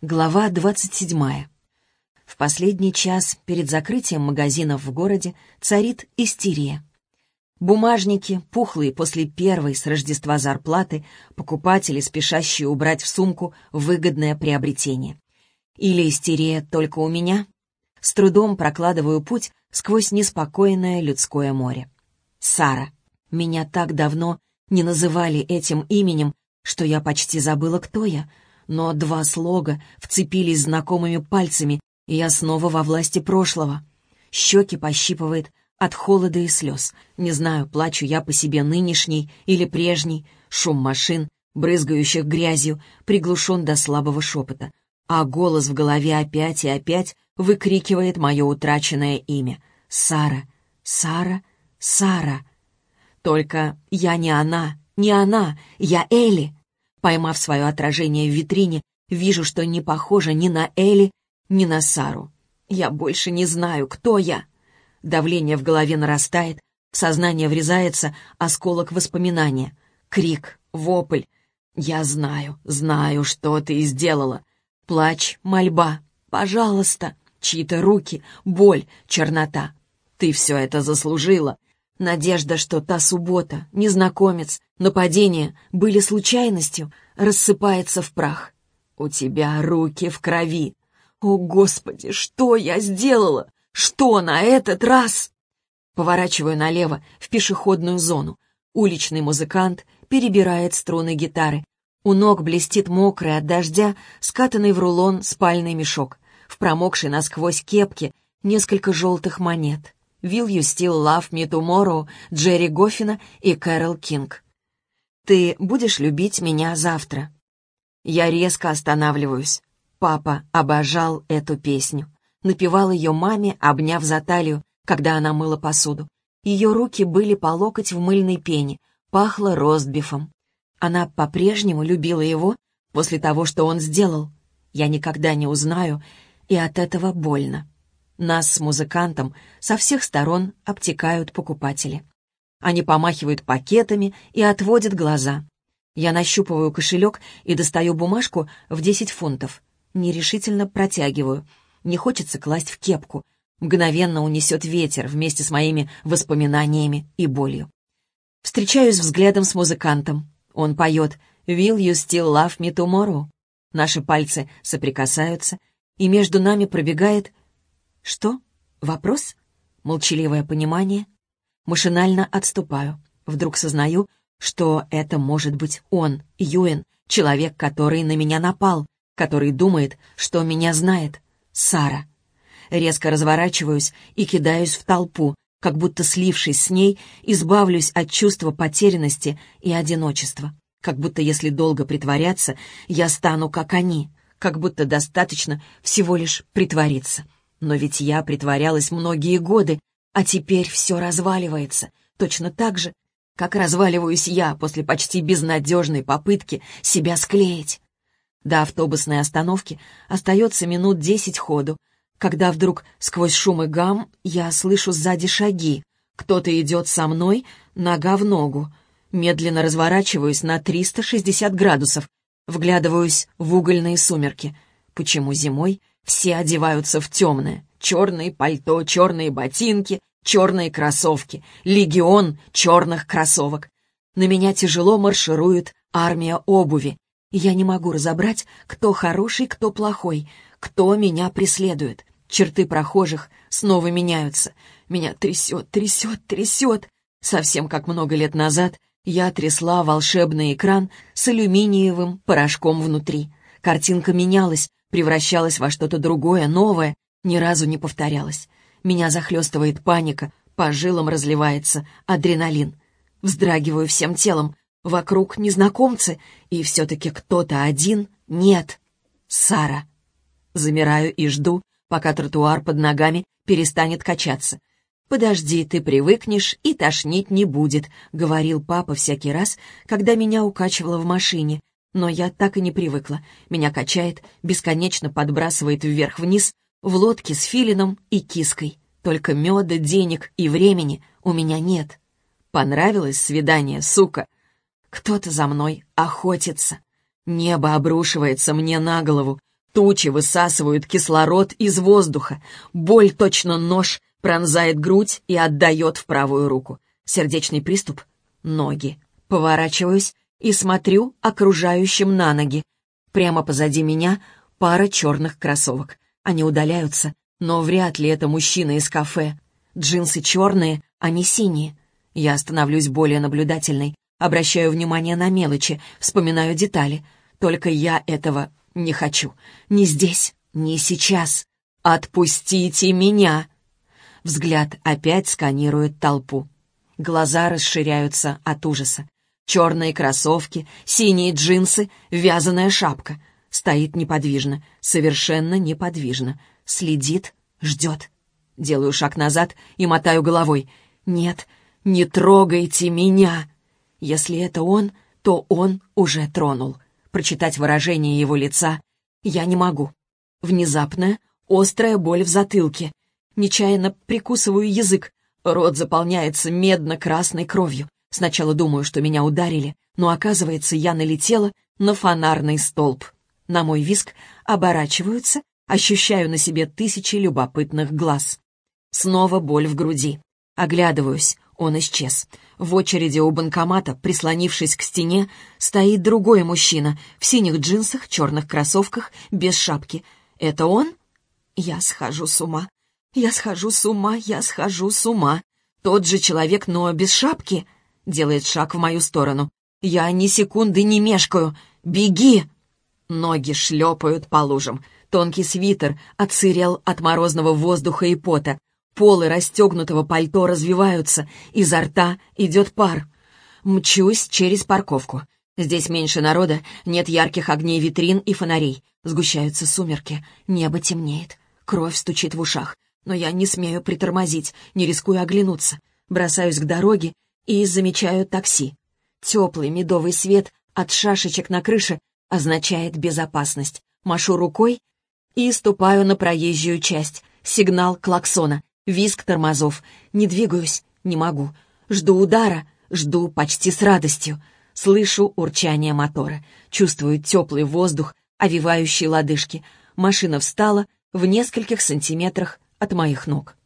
Глава 27. В последний час перед закрытием магазинов в городе царит истерия. Бумажники, пухлые после первой с Рождества зарплаты, покупатели, спешащие убрать в сумку выгодное приобретение. Или истерия только у меня? С трудом прокладываю путь сквозь неспокойное людское море. Сара. Меня так давно не называли этим именем, что я почти забыла, кто я — но два слога вцепились знакомыми пальцами, и я снова во власти прошлого. Щеки пощипывает от холода и слез. Не знаю, плачу я по себе нынешней или прежней. Шум машин, брызгающих грязью, приглушен до слабого шепота. А голос в голове опять и опять выкрикивает мое утраченное имя. Сара, Сара, Сара. Только я не она, не она, я Элли. Поймав свое отражение в витрине, вижу, что не похожа ни на Элли, ни на Сару. Я больше не знаю, кто я. Давление в голове нарастает, в сознание врезается осколок воспоминания. Крик, вопль. Я знаю, знаю, что ты сделала. Плач, мольба. Пожалуйста. Чьи-то руки, боль, чернота. Ты все это заслужила. Надежда, что та суббота, незнакомец, нападение были случайностью, рассыпается в прах. У тебя руки в крови. О, Господи, что я сделала? Что на этот раз? Поворачиваю налево, в пешеходную зону. Уличный музыкант перебирает струны гитары. У ног блестит мокрый от дождя, скатанный в рулон спальный мешок. В промокшей насквозь кепке несколько желтых монет. Will You Still Love Me Tomorrow, Джерри Гоффина и Кэрол Кинг. «Ты будешь любить меня завтра?» Я резко останавливаюсь. Папа обожал эту песню. Напевал ее маме, обняв за талию, когда она мыла посуду. Ее руки были по локоть в мыльной пене, пахло ростбифом. Она по-прежнему любила его после того, что он сделал. Я никогда не узнаю, и от этого больно. Нас с музыкантом со всех сторон обтекают покупатели. Они помахивают пакетами и отводят глаза. Я нащупываю кошелек и достаю бумажку в 10 фунтов. Нерешительно протягиваю. Не хочется класть в кепку. Мгновенно унесет ветер вместе с моими воспоминаниями и болью. Встречаюсь взглядом с музыкантом. Он поет «Will you still love me tomorrow?» Наши пальцы соприкасаются, и между нами пробегает «Что? Вопрос?» Молчаливое понимание. Машинально отступаю. Вдруг сознаю, что это может быть он, Юэн, человек, который на меня напал, который думает, что меня знает. Сара. Резко разворачиваюсь и кидаюсь в толпу, как будто слившись с ней, избавлюсь от чувства потерянности и одиночества. Как будто если долго притворяться, я стану как они, как будто достаточно всего лишь притвориться. Но ведь я притворялась многие годы, а теперь все разваливается, точно так же, как разваливаюсь я после почти безнадежной попытки себя склеить. До автобусной остановки остается минут десять ходу, когда вдруг сквозь шум и гам я слышу сзади шаги. Кто-то идет со мной, нога в ногу. Медленно разворачиваюсь на 360 градусов, вглядываюсь в угольные сумерки. Почему зимой все одеваются в темное. Черные пальто, черные ботинки, черные кроссовки. Легион черных кроссовок. На меня тяжело марширует армия обуви. Я не могу разобрать, кто хороший, кто плохой, кто меня преследует. Черты прохожих снова меняются. Меня трясет, трясет, трясет. Совсем как много лет назад я трясла волшебный экран с алюминиевым порошком внутри. Картинка менялась, превращалась во что-то другое, новое, ни разу не повторялось. Меня захлестывает паника, по жилам разливается адреналин. Вздрагиваю всем телом. Вокруг незнакомцы, и все-таки кто-то один нет. Сара. Замираю и жду, пока тротуар под ногами перестанет качаться. «Подожди, ты привыкнешь, и тошнить не будет», — говорил папа всякий раз, когда меня укачивало в машине, но я так и не привыкла. Меня качает, бесконечно подбрасывает вверх-вниз, в лодке с филином и киской. Только меда, денег и времени у меня нет. Понравилось свидание, сука? Кто-то за мной охотится. Небо обрушивается мне на голову. Тучи высасывают кислород из воздуха. Боль, точно нож, пронзает грудь и отдает в правую руку. Сердечный приступ — ноги. Поворачиваюсь и смотрю окружающим на ноги. Прямо позади меня пара черных кроссовок. Они удаляются, но вряд ли это мужчина из кафе. Джинсы черные, а не синие. Я становлюсь более наблюдательной, обращаю внимание на мелочи, вспоминаю детали. Только я этого не хочу. Ни здесь, ни сейчас. Отпустите меня! Взгляд опять сканирует толпу. Глаза расширяются от ужаса. Черные кроссовки, синие джинсы, вязаная шапка. Стоит неподвижно, совершенно неподвижно. Следит, ждет. Делаю шаг назад и мотаю головой. «Нет, не трогайте меня!» Если это он, то он уже тронул. Прочитать выражение его лица я не могу. Внезапная, острая боль в затылке. Нечаянно прикусываю язык. Рот заполняется медно-красной кровью. Сначала думаю, что меня ударили, но оказывается, я налетела на фонарный столб. На мой виск оборачиваются, ощущаю на себе тысячи любопытных глаз. Снова боль в груди. Оглядываюсь, он исчез. В очереди у банкомата, прислонившись к стене, стоит другой мужчина в синих джинсах, черных кроссовках, без шапки. Это он? Я схожу с ума. Я схожу с ума, я схожу с ума. Тот же человек, но без шапки. Делает шаг в мою сторону. Я ни секунды не мешкаю. Беги! Ноги шлепают по лужам. Тонкий свитер отсырел от морозного воздуха и пота. Полы расстегнутого пальто развиваются, изо рта идет пар. Мчусь через парковку. Здесь меньше народа, нет ярких огней витрин и фонарей. Сгущаются сумерки, небо темнеет, кровь стучит в ушах. Но я не смею притормозить, не рискую оглянуться. Бросаюсь к дороге и замечаю такси. Теплый медовый свет от шашечек на крыше означает безопасность. Машу рукой и ступаю на проезжую часть. Сигнал клаксона, визг тормозов. Не двигаюсь, не могу. Жду удара, жду почти с радостью. Слышу урчание мотора, чувствую теплый воздух, овивающий лодыжки. Машина встала в нескольких сантиметрах от моих ног.